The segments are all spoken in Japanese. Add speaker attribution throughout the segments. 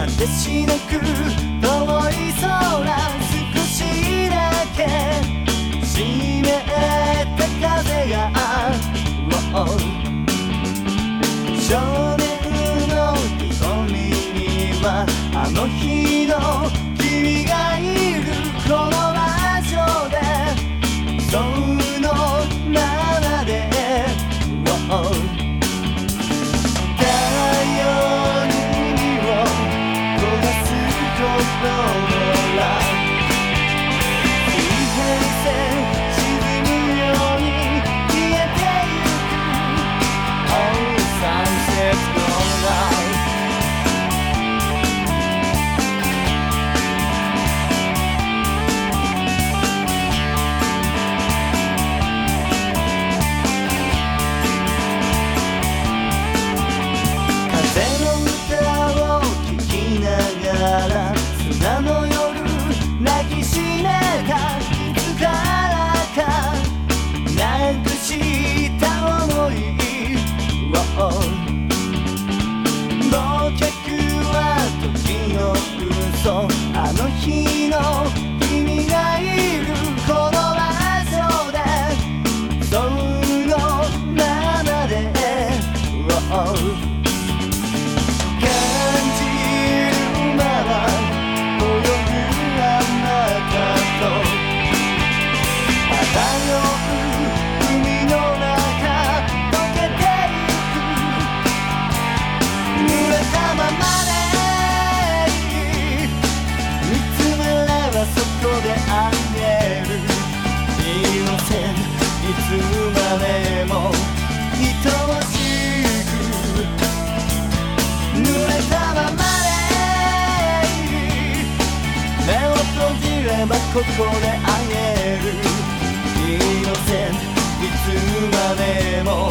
Speaker 1: 果てしなく遠い空少しだけ湿った風が、wow、少年の瞳にはあの日の君がいる。この場所であの日ここで会える。君の線いつまでも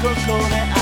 Speaker 1: ここで